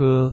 科